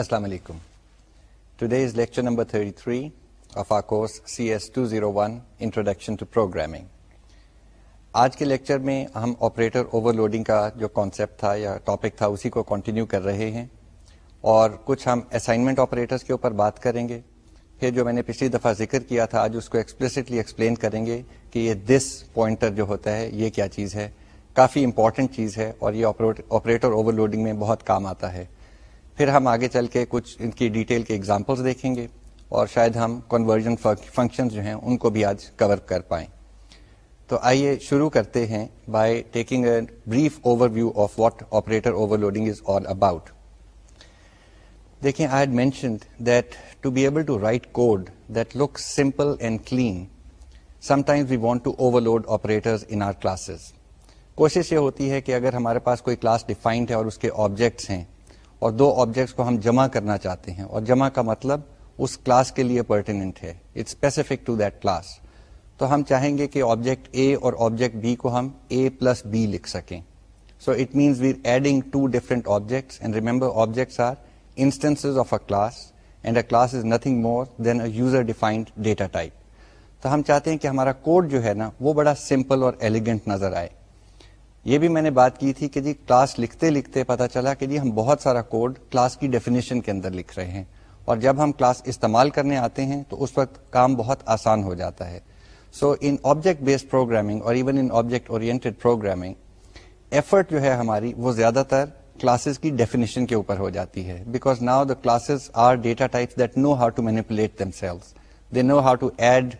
السلام علیکم today is lecture number 33 of a course C S two zero one introduction to programming آج کے lecture میں ہم آپریٹر اوور لوڈنگ کا جو کانسیپٹ تھا یا ٹاپک تھا اسی کو کنٹینیو کر رہے ہیں اور کچھ ہم اسائنمنٹ آپریٹرس کے اوپر بات کریں گے پھر جو میں نے پچھلی دفعہ ذکر کیا تھا آج اس کو ایکسپلسٹلی ایکسپلین کریں گے کہ یہ دس پوائنٹر جو ہوتا ہے یہ کیا چیز ہے کافی امپورٹنٹ چیز ہے اور یہ آپریٹر اوور لوڈنگ میں بہت کام آتا ہے پھر ہم آگے چل کے کچھ ان کی ڈیٹیل کے ایگزامپلس دیکھیں گے اور شاید ہم کنورژن فنکشن جو ہیں ان کو بھی آج کور کر پائیں تو آئیے شروع کرتے ہیں by taking a brief overview of what operator overloading is all about دیکھیں I had mentioned that that to to be able write code look simple and clean sometimes we want to overload in our classes کوشش یہ ہوتی ہے کہ اگر ہمارے پاس کوئی class defined ہے اور اس کے آبجیکٹس ہیں اور دو آبجیکٹس کو ہم جمع کرنا چاہتے ہیں اور جمع کا مطلب اس کلاس کے لیے پرٹیننٹ ہے it's specific to that class تو ہم چاہیں گے کہ آبجیکٹ اے اور آبجیکٹ بی کو ہم اے پلس بی لکھ سکیں so it means we're adding two different objects and remember objects are instance of a class and a class is nothing more than a user defined data type تو ہم چاہتے ہیں کہ ہمارا کوڈ جو ہے نا وہ بڑا سمپل اور ایلیگنٹ نظر آئے یہ بھی میں نے بات کی تھی کہ جی کلاس لکھتے لکھتے پتا چلا کہ جی ہم بہت سارا کوڈ کلاس کی ڈیفینیشن کے اندر لکھ رہے ہیں اور جب ہم کلاس استعمال کرنے آتے ہیں تو اس وقت کام بہت آسان ہو جاتا ہے so in object based programming اور even in object oriented programming effort جو ہے ہماری وہ زیادہ تر کلاسز کی ڈیفینیشن کے اوپر ہو جاتی ہے because now the classes are data types that know how to manipulate selves they know how to add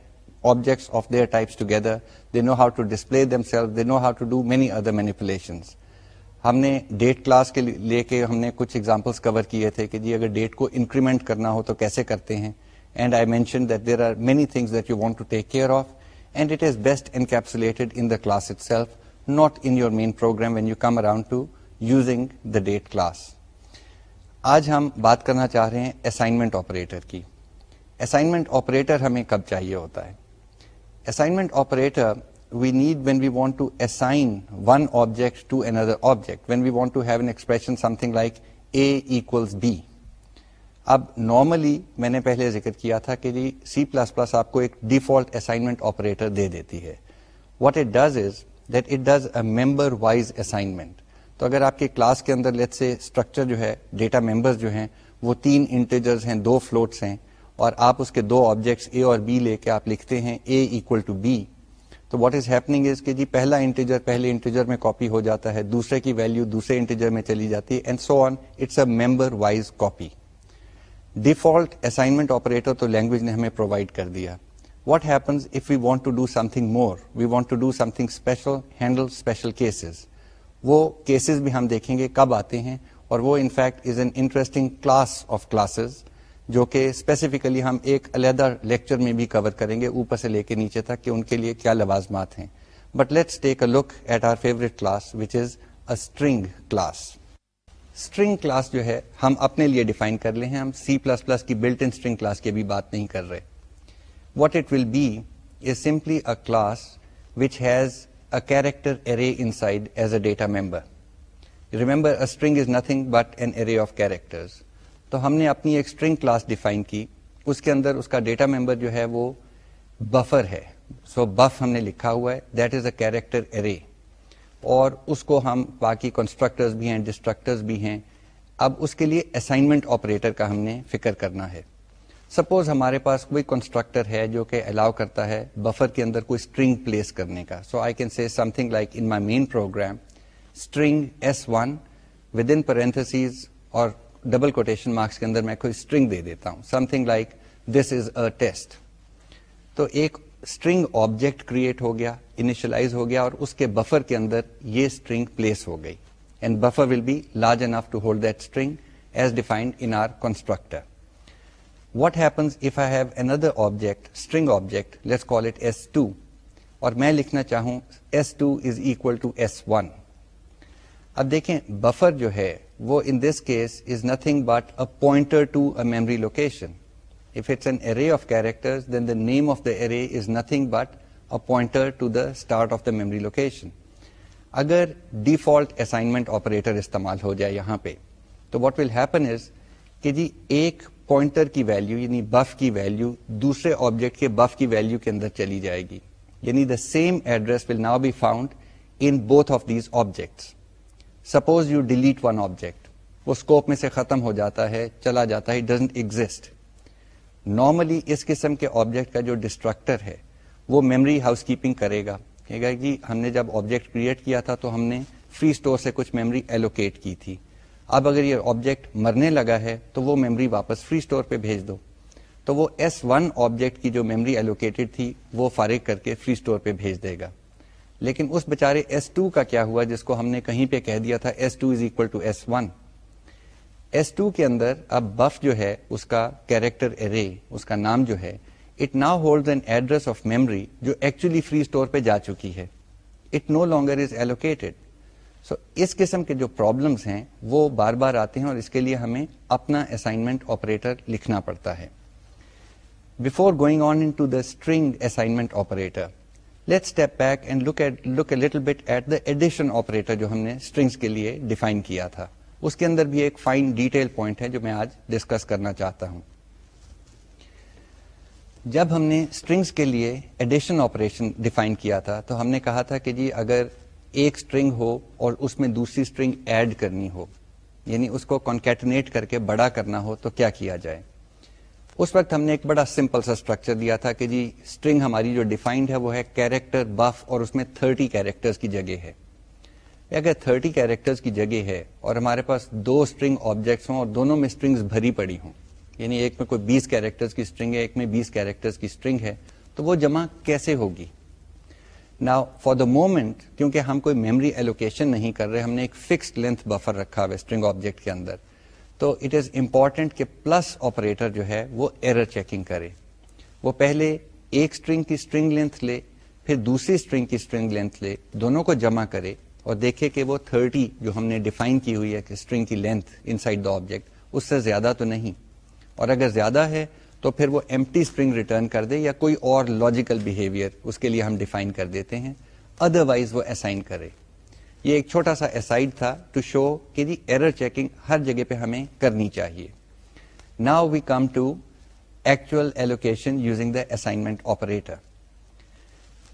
ہم نے ڈیٹ کلاس کے لے کے ہم نے کچھ ایگزامپلس کور کیے تھے کہ جی اگر ڈیٹ کو انکریمنٹ کرنا ہو تو کیسے کرتے ہیں and and I mention that that there are many you you want to to take care of it it is best encapsulated in in the the class class self not your main program when come around using that آج ہم بات کرنا چاہ رہے ہیں assignment operator کی assignment operator ہمیں کب چاہیے ہوتا ہے اب نارملی میں نے پہلے ذکر کیا تھا کہ جی سی پلس پلس آپ کو ایک ڈیفالٹ اسائنمنٹ آپریٹر دے دیتی ہے what it does is that it does a member wise assignment تو اگر آپ کے کلاس کے اندر لیٹ سے اسٹرکچر جو ہے ڈیٹا ممبر جو ہیں وہ تین انٹیجرز ہیں دو فلوٹس ہیں اور آپ اس کے دو آبجیکٹس اے اور بی لے کے آپ لکھتے ہیں اے ایکول ٹو بی تو واٹ از ہیپنگ از کہ جی پہلا انٹیجر پہلے انٹیجر میں کاپی ہو جاتا ہے دوسرے کی ویلیو دوسرے انٹیجر میں چلی جاتی ہے and so on it's a member wise copy default assignment operator تو لینگویج نے ہمیں پرووائڈ کر دیا what happens if we want to do something more we want to do something special handle special cases وہ cases بھی ہم دیکھیں گے کب آتے ہیں اور وہ in fact is an interesting class of classes جو کہ اسپیسیفکلی ہم ایک علیحدہ لیکچر میں بھی کور کریں گے اوپر سے لے کے نیچے تک کہ ان کے لیے کیا لوازمات ہیں but let's take a look at our favourite class class class which is string جو ہے ہم اپنے لیے ڈیفائن کر لے ہم سی پلس پلس کی بلٹ انٹرنگ کلاس کی بھی بات نہیں کر رہے what it will be is simply a class which has a character array inside as a data member remember string is nothing but an array of character تو ہم نے اپنی ایک اسٹرنگ کلاس ڈیفائن کی اس کے اندر اس کا ڈیٹا ممبر جو ہے وہ بفر ہے سو so بف ہم نے لکھا ہوا ہے دیٹ از اے کیریکٹر ارے اور اس کو ہم باقی کنسٹرکٹر بھی ہیں ڈسٹرکٹر بھی ہیں اب اس کے لیے اسائنمنٹ آپریٹر کا ہم نے فکر کرنا ہے سپوز ہمارے پاس کوئی کنسٹرکٹر ہے جو کہ الاؤ کرتا ہے بفر کے اندر کوئی اسٹرنگ پلیس کرنے کا so I can see something like in my main program string S one within our double quotation marks کے اندر میں کوئی اسٹرنگ دے دیتا ہوں something like this is a test تو ایک اسٹرنگ آبجیکٹ کریٹ ہو گیا انیشلائز ہو گیا اور اس کے بفر کے اندر یہ اسٹرنگ پلیس ہو گئی and buffer will be large enough to hold that string as defined in our constructor what happens if I have another object string object let's call it S two اور میں لکھنا چاہوں S two is equal to S one اب دیکھیں buffer جو ہے وہ in this case is nothing but a pointer to a memory location of its an array array of of character then the the name is nothing but a pointer to the start of the memory location اگر default assignment operator استعمال ہو جائے یہاں پہ تو what will happen از کہ جی ایک pointer کی ویلو یعنی بف کی ویلو دوسرے آبجیکٹ کے بف کی ویلو کے اندر چلی جائے گی یعنی the same address will now be found in both of these objects suppose you delete one object وہ اسکوپ میں سے ختم ہو جاتا ہے چلا جاتا ہے ڈزنٹ ایگزٹ نارملی اس قسم کے آبجیکٹ کا جو ڈسٹرکٹر ہے وہ میمری ہاؤس کیپنگ کرے گا کہے گا جی ہم نے جب آبجیکٹ کریٹ کیا تھا تو ہم نے فری اسٹور سے کچھ میمری ایلوکیٹ کی تھی اب اگر یہ آبجیکٹ مرنے لگا ہے تو وہ میمری واپس فری اسٹور پہ بھیج دو تو وہ ایس ون آبجیکٹ کی جو میموری ایلوکیٹڈ تھی وہ فارغ کر کے فری اسٹور پہ بھیج دے گا لیکن اس ایس ٹو کا کیا ہوا جس کو ہم نے کہیں پہ کہہ دیا تھا کے اندر اب جو جو جو ہے ہے اس اس کا کا نام فری اسٹور پہ جا چکی ہے اس قسم کے جو پرابلمس ہیں وہ بار بار آتے ہیں اور اس کے لیے ہمیں اپنا اسائنمنٹ آپریٹر لکھنا پڑتا ہے before going on string assignment operator let step back and look look at at a little bit the addition operator جو ہم نے اسٹرنگس کے لیے ڈیفائن کیا تھا اس کے اندر بھی ایک فائن ڈیٹیل پوائنٹ ہے جو میں آج ڈسکس کرنا چاہتا ہوں جب ہم نے اسٹرنگس کے لیے ایڈیشن آپریشن ڈیفائن کیا تھا تو ہم نے کہا تھا کہ جی اگر ایک اسٹرنگ ہو اور اس میں دوسری اسٹرنگ ایڈ کرنی ہو یعنی اس کو کنکیٹنیٹ کر کے بڑا کرنا ہو تو کیا کیا جائے اس وقت ہم نے ایک بڑا سمپل سا اسٹرکچر دیا تھا کہ جی اسٹرنگ ہماری جو ڈیفائنڈ ہے وہ ہے کیریکٹر بف اور اس میں تھرٹی کیریکٹر جگہ ہے اگر تھرٹی کیریکٹر کی جگہ ہے اور ہمارے پاس دو اسٹرنگ آبجیکٹس ہوں اور دونوں میں اسٹرنگ بھری پڑی ہوں یعنی ایک میں کوئی بیس کیریکٹر کی اسٹرنگ ہے ایک میں بیس کیریکٹر کی اسٹرنگ ہے تو وہ جمع کیسے ہوگی نا فار دا مومنٹ کیونکہ ہم کوئی میموری ایلوکیشن نہیں کر رہے ہم نے ایک فکس لینتھ بفر رکھا ہوا اسٹرنگ آبجیکٹ کے اندر تو اٹ از امپورٹنٹ کہ پلس آپریٹر جو ہے وہ وہ ایرر چیکنگ کرے پہلے ایک اسٹرنگ کی اسٹرنگ لینتھ لے پھر دوسری اسٹرنگ اسٹرنگ کی لینتھ لے دونوں کو جمع کرے اور دیکھے کہ وہ تھرٹی جو ہم نے ڈیفائن کی ہوئی ہے کہ اسٹرنگ کی length inside the object اس سے زیادہ تو نہیں اور اگر زیادہ ہے تو پھر وہ ایمٹی اسٹرنگ ریٹرن کر دے یا کوئی اور لاجیکل بہیویئر اس کے لیے ہم ڈیفائن کر دیتے ہیں ادروائز وہ اسائن کرے یہ ایک چھوٹا سا اسائڈ تھا ٹو شو کہ ایرر جی چیکنگ ہر جگہ پہ ہمیں کرنی چاہیے now we come to actual allocation using the assignment operator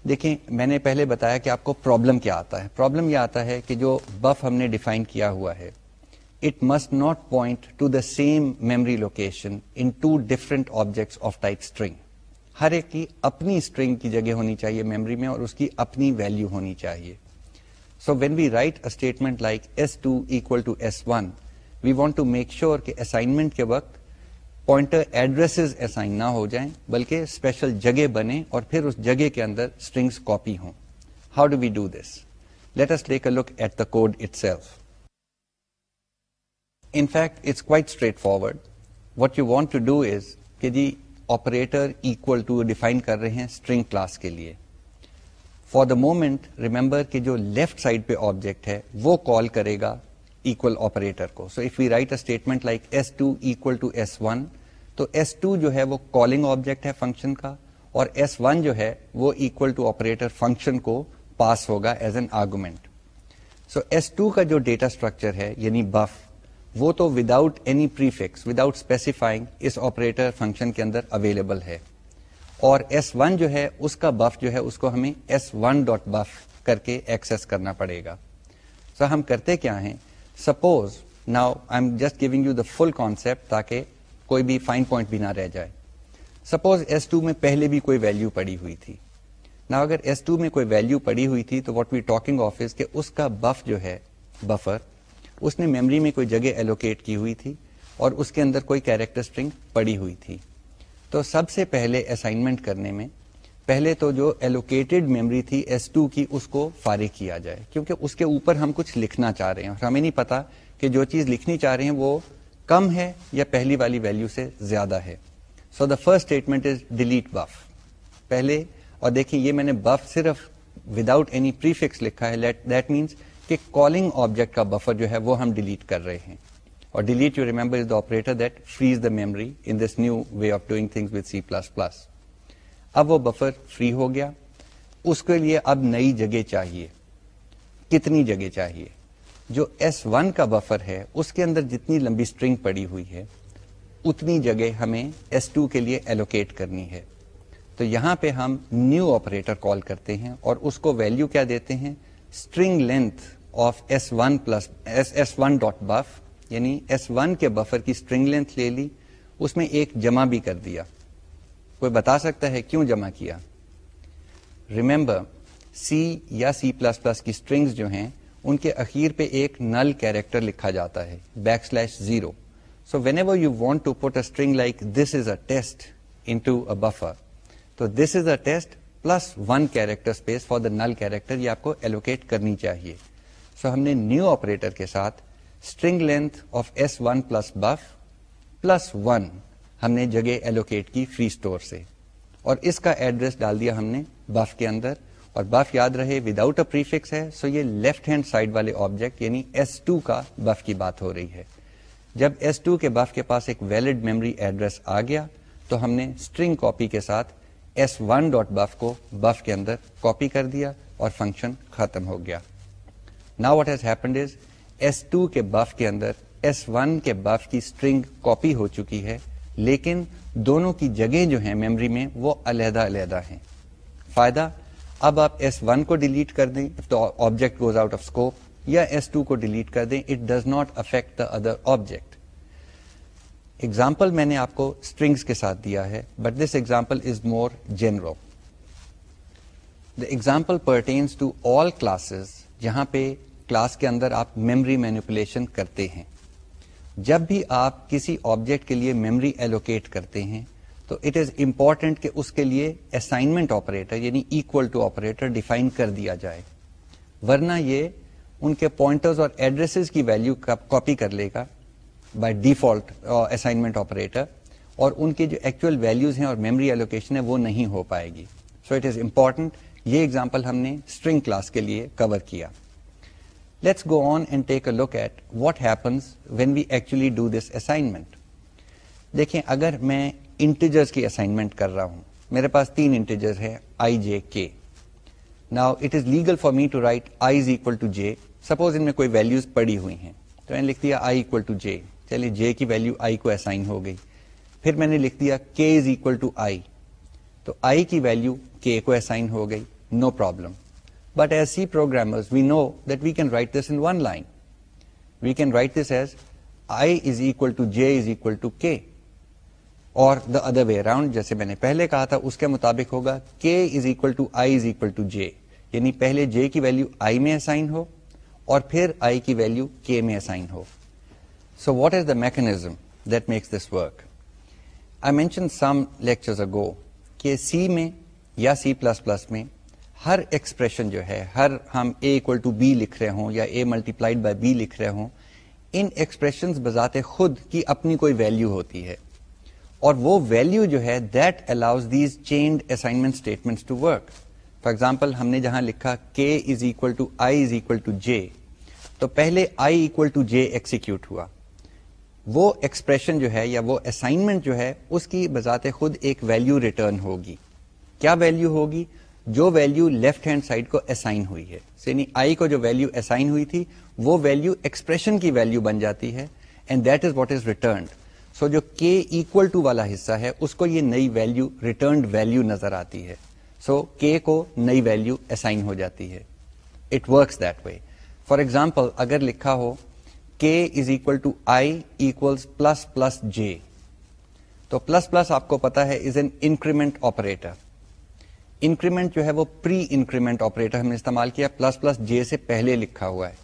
دیکھیں میں نے پہلے بتایا کہ آپ کو پرابلم کیا آتا ہے پرابلم یہ آتا ہے کہ جو بف ہم نے ڈیفائن کیا ہوا ہے it must not point to the same memory location in two different objects of type string ہر ایک کی اپنی اسٹرنگ کی جگہ ہونی چاہیے میموری میں اور اس کی اپنی ویلو ہونی چاہیے so when we write a statement like S two equal to two S one we want make sure کہ اسائنمنٹ کے وقت پوائنٹر ایڈریسز اسائن نہ ہو جائیں بلکہ اسپیشل جگہ بنے اور پھر اس جگہ کے اندر اسٹرنگس کاپی ہوں how do we do this let's take a look at the code itself in fact it's quite straightforward what you want to do is کہ جی آپریٹر اکول ٹو ڈیفائن کر رہے ہیں اسٹرنگ کلاس کے لیے for the moment remember کہ جو left side پہ آبجیکٹ ہے وہ کال کرے گا اکول آپریٹر کو so if we write a statement like S two equal S one تو ایس ٹو جو ہے وہ کالنگ آبجیکٹ ہے فنکشن کا اور ایس ون جو ہے وہ اکول ٹو آپریٹر فنکشن کو پاس ہوگا as an argument so S two کا جو ڈیٹا اسٹرکچر ہے یعنی بف وہ تو without any prefix without specifying اس آپریٹر فنکشن کے اندر اویلیبل ہے اور ایس ون جو ہے اس کا بف جو ہے اس کو ہمیں ایس ون ڈاٹ بف کر کے ایکسیس کرنا پڑے گا so, ہم کرتے کیا ہیں suppose now I am just giving you the full concept تاکہ کوئی بھی فائن پوائنٹ بھی نہ رہ جائے سپوز ایس ٹو میں پہلے بھی کوئی ویلو پڑی ہوئی تھی نہ اگر ایس ٹو میں کوئی ویلو پڑی ہوئی تھی تو واٹ وی ٹاکنگ آف اس کا بف جو ہے بفر اس نے میمری میں کوئی جگہ ایلوکیٹ کی ہوئی تھی اور اس کے اندر کوئی کیریکٹر اسٹرنگ پڑی ہوئی تھی تو سب سے پہلے اسائنمنٹ کرنے میں پہلے تو جو ایلوکیٹڈ میموری تھی ایس ٹو کی اس کو فارغ کیا جائے کیونکہ اس کے اوپر ہم کچھ لکھنا چاہ رہے ہیں اور ہمیں نہیں پتا کہ جو چیز لکھنی چاہ رہے ہیں وہ کم ہے یا پہلی والی ویلو سے زیادہ ہے so the first statement is delete buff پہلے اور دیکھیں یہ میں نے بف صرف وداؤٹ اینی پریفکس لکھا ہے کالنگ آبجیکٹ کا بفر جو ہے وہ ہم ڈیلیٹ کر رہے ہیں اور delete you remember is the the operator that frees in this new way of doing with C plus plus اب وہ بفر فری ہو گیا اس کے لیے اب نئی جگہ چاہیے کتنی جگہ چاہیے جو ایس ون کا بفر ہے اس کے اندر جتنی لمبی اسٹرنگ پڑی ہوئی ہے اتنی جگہ ہمیں ایس ٹو کے لیے ایلوکیٹ کرنی ہے تو یہاں پہ ہم نیو آپریٹر کال کرتے ہیں اور اس کو ویلیو کیا دیتے ہیں string length of S one plus S one dot buf یعنی کے بفر کی اسٹرنگ لینتھ لے لی اس میں ایک جمع بھی کر دیا کوئی بتا سکتا ہے کیوں جمع کیا ریمبر سی یا سی پلس پلس کی جو ہیں ان کے اخیر پہ ایک نل کیریکٹر لکھا جاتا ہے back slash zero so whenever you want to put a string like this is a test into a buffer تو this is a test plus one character character space for the null یہ آپ کو allocate کرنی چاہیے سو so ہم نے new operator کے ساتھ string length of S one one plus plus buf ہم نے جگہ ایلوکیٹ کی فری اسٹور سے اور اس کا ایڈریس ڈال دیا ہم نے بف کے اندر اور بف یاد رہے وداؤٹ ہے سو یہ لیفٹ ہینڈ سائڈ والے آبجیکٹ یعنی ایس ٹو کا بف کی بات ہو رہی ہے جب ایس ٹو کے بف کے پاس ایک ویلڈ میموری ایڈریس آ گیا تو ہم نے اسٹرنگ کاپی کے ساتھ ایس ون ڈاٹ بف کو بف کے اندر کاپی کر دیا اور فنکشن ختم ہو گیا نا ہیز ہیپنڈ از بف کے اندر ایس ون کے بف کی اسٹرنگ کاپی ہو چکی ہے لیکن دونوں کی جگہ جو ہیں میموری میں وہ علیحدہ علیحدہ ہیں فائدہ اب آپ کو ڈیلیٹ کر دیں object goes out of scope یا کو ڈیلیٹ کر دیں it does not affect the other object example میں نے آپ کو اسٹرنگس کے ساتھ دیا ہے but this example is more general example pertains to all classes جہاں پہ کلاس کے اندر آپ میمری مینیپولیشن کرتے ہیں جب بھی آپ کسی آبجیکٹ کے لیے میمری ایلوکیٹ کرتے ہیں تو اٹ از امپورٹنٹ کہ اس کے لیے اسائنمنٹ آپریٹر یعنی ایکول ٹو آپریٹر ڈیفائن کر دیا جائے ورنہ یہ ان کے پوائنٹرز اور ایڈریسز کی ویلیو کاپی کر لے گا بائی ڈیفالٹ اسائنمنٹ آپریٹر اور ان کی جو ایکچوئل ویلیوز ہیں اور میمری ایلوکیشن ہے وہ نہیں ہو پائے گی سو اٹ از امپورٹنٹ یہ ایگزامپل ہم نے اسٹرنگ کلاس کے لیے کور کیا دیکھیں اگر میں کی اسائنمنٹ کر رہا ہوں میرے پاس تین ہیں آئی I J J K now it is is legal for me to to write equal suppose ان میں کوئی ویلو پڑی ہوئی ہیں تو میں نے لکھ دیا آئی اکول ٹو جے چلیے جے کی ویلو آئی کو اسائن ہو گئی پھر میں نے لکھ دیا کے از اکول ٹو آئی آئی تو کی ویلو کے کو اسائن ہو گئی no no problem but S C program to J is equal اور پھر آئی کی ویلو کے میں assign who so what is the mechanism دیکھ this work I mention some lecture go کہ سی میں یا سی پلس پلس میں ہر ایکسپریشن جو ہے ہر ہم اے اکول ٹو بی لکھ رہے ہوں یا A multiplied by B لکھ رہے ہوں ان ایکسپریشن بذات خود کی اپنی کوئی ویلو ہوتی ہے اور وہ ویلو جو ہے that allows these chained assignment to work for example ہم نے جہاں لکھا K is equal to I is equal to J تو پہلے I equal to J execute ہوا وہ ایکسپریشن جو ہے یا وہ اسائنمنٹ جو ہے اس کی بذات خود ایک ویلو ریٹرن ہوگی کیا ویلو ہوگی جو ویلیو لیفٹ ہینڈ سائڈ کو اسائن ہوئی ہے یعنی آئی کو جو ویلیو اسائن ہوئی تھی وہ ویلیو ایکسپریشن کی ویلیو بن جاتی ہے and that is what is returned so جو کے ایکول ٹو والا حصہ ہے اس کو یہ نئی ویلیو ریٹرنڈ ویلیو نظر آتی ہے سو so, کے کو نئی ویلیو اسائن ہو جاتی ہے it works that way for example اگر لکھا ہو K is equal to I equals plus plus J تو پلس پلس آپ کو پتا ہے is an increment operator increment جو ہے وہ پری انکریمنٹ آپریٹر ہم نے استعمال کیا پلس پلس جے سے پہلے لکھا ہوا ہے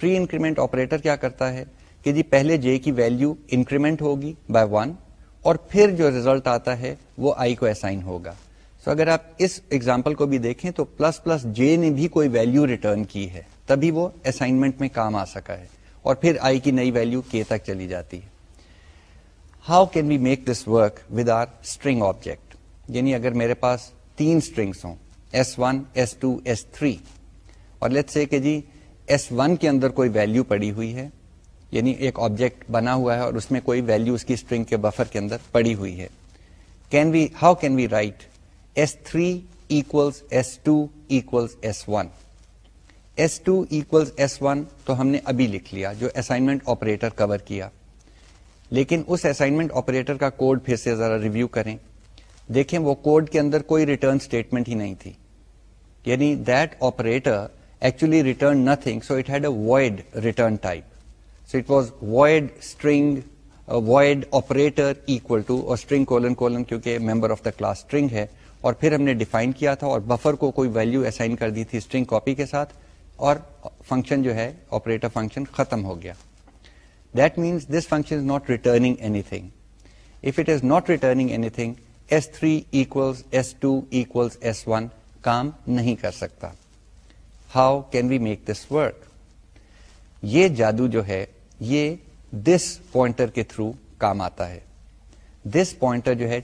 پری انکریمنٹ آپریٹر کیا کرتا ہے کہ جی پہلے جے کی ویلیو انکریمنٹ ہوگی بائی ون اور پھر جو ریزلٹ آتا ہے وہ آئی کو اسائن ہوگا سو so اگر آپ اس ایگزامپل کو بھی دیکھیں تو پلس پلس جے نے بھی کوئی ویلیو ریٹرن کی ہے تبھی وہ اسائنمنٹ میں کام آ سکا ہے اور پھر آئی کی نئی ویلیو کے تک چلی جاتی ہے how can we make this work with our string object یعنی اگر میرے پاس تین اسٹرنگس ہوں S one S two S three اور لیٹ سے کہ جی ایس ون کے اندر کوئی ویلیو پڑی ہوئی ہے یعنی ایک آبجیکٹ بنا ہوا ہے اور اس میں کوئی ویلیو اس کی اسٹرنگ کے بفر کے اندر پڑی ہوئی ہے can we how can we write S three equals S two equals S one S two equals S one تو ہم نے ابھی لکھ لیا جو اسائنمنٹ آپریٹر کور کیا لیکن اس اسائنمنٹ آپریٹر کا کوڈ پھر سے ذرا ریویو کریں دیکھیں وہ کوڈ کے اندر کوئی ریٹرن اسٹیٹمنٹ ہی نہیں تھی یعنی that operator actually return nothing so it had a void return type so it was void string void operator equal to اور اسٹرنگ کولن کولن کیونکہ member of the class string ہے اور پھر ہم نے ڈیفائن کیا تھا اور بفر کو کوئی ویلو اسائن کر دی تھی اسٹرنگ کاپی کے ساتھ اور فنکشن جو ہے آپریٹر فنکشن ختم ہو گیا that means this function is not returning anything if it is not returning anything S equals S two equals S one کام نہیں کر سکتا how can we make this work یہ جادو جو ہے یہ دس پوائنٹر کے تھرو کام آتا ہے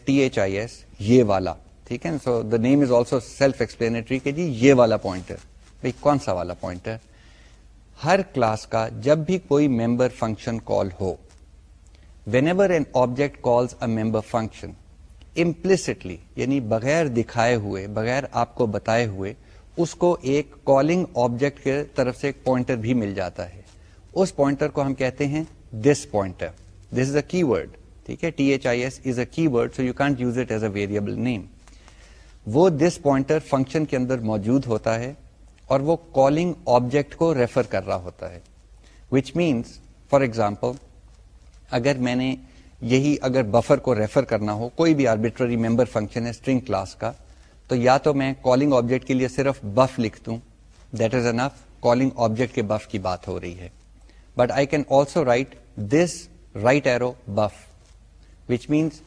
ٹی ایچ آئی ایس یہ والا ٹھیک ہے so the name is also self explanatory کہ جی یہ والا پوائنٹر بھائی کون سا والا پوائنٹر ہر کلاس کا جب بھی کوئی member function call who whenever an object calls a member function implicitly یعنی بغیر دکھائے ہوئے بغیر آپ کو بتائے ہوئے اس کو ایک کالنگ آبجیکٹ کے طرف سے ایک پوائنٹر بھی مل جاتا ہے اس پوائنٹر کو ہم کہتے ہیں this pointer this is a keyword ٹھیک ہے T H I S is a keyword so you can't use it as a variable name وہ دس پوائنٹر فنکشن کے اندر موجود ہوتا ہے اور وہ کالنگ آبجیکٹ کو ریفر کر رہا ہوتا ہے وچ مینس فار ایگزامپل اگر میں نے یہی اگر بفر کو ریفر کرنا ہو کوئی بھی آربیٹری ممبر فنکشن ہے اسٹرنگ کلاس کا تو یا تو میں کالنگ آبجیکٹ کے لیے صرف بف لکھ دوں that is enough calling object کے بف کی بات ہو رہی ہے but I can also write this right arrow buf which means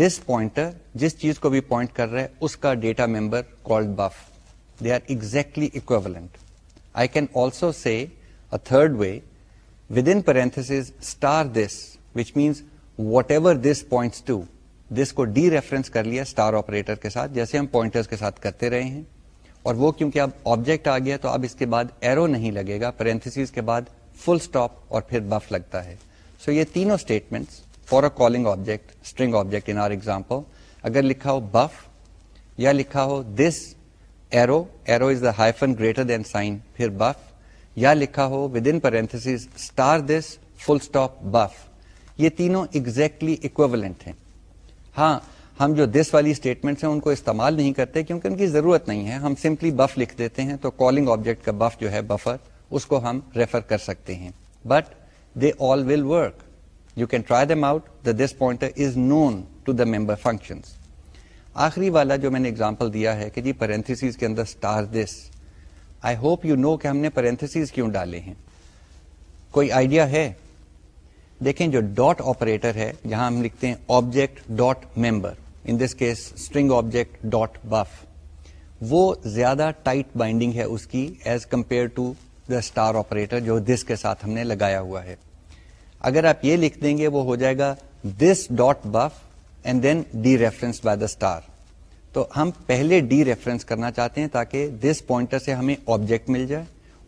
this pointer جس چیز کو بھی پوائنٹ کر رہے اس کا data member called buf they are exactly equivalent I can also say third way with in parenthesis star this which means whatever this points to this کو D reference کر لیا اسٹار آپریٹر کے ساتھ جیسے ہم پوائنٹرس کے ساتھ کرتے رہے ہیں اور وہ کیونکہ اب آبجیکٹ آ گیا تو اب اس کے بعد ایرو نہیں لگے گا پیرنتھس کے بعد فل اسٹاپ اور پھر بف لگتا ہے سو so یہ تینوں statements for a calling object string object in our example اگر لکھا ہو بف یا لکھا ہو this arrow arrow is the hyphen greater than sign پھر بف یا لکھا ہو with in parenthesis star this full stop buf یہ تینوں ایگزیکٹلی اکویولنٹ ہیں ہاں ہم جو دس والی اسٹیٹمنٹ ہیں ان کو استعمال نہیں کرتے کیونکہ ان کی ضرورت نہیں ہے ہم سمپلی بف لکھ دیتے ہیں تو کالنگ آبجیکٹ کا بف جو ہے بفر اس کو ہم ریفر کر سکتے ہیں but they all will work you can try them out the this point is known to the member function آخری والا جو میں نے اگزامپل دیا ہے کہ جی پیرسیز کے اندر star this I hope you know کہ ہم نے پیر کیوں ڈالے ہیں کوئی آئیڈیا ہے دیکھیں جو ڈاٹ آپریٹر ہے جہاں ہم لکھتے ہیں object dot member in this case string object dot buf وہ زیادہ ٹائٹ بائنڈنگ ہے اس کی as compare to the star operator جو دس کے ساتھ ہم نے لگایا ہوا ہے اگر آپ یہ لکھ دیں گے وہ ہو جائے گا this dot buf and then dereference by the star تو ہم پہلے ڈی ریفرنس کرنا چاہتے ہیں تاکہ دس پوائنٹر سے ہمیں آبجیکٹ مل جائے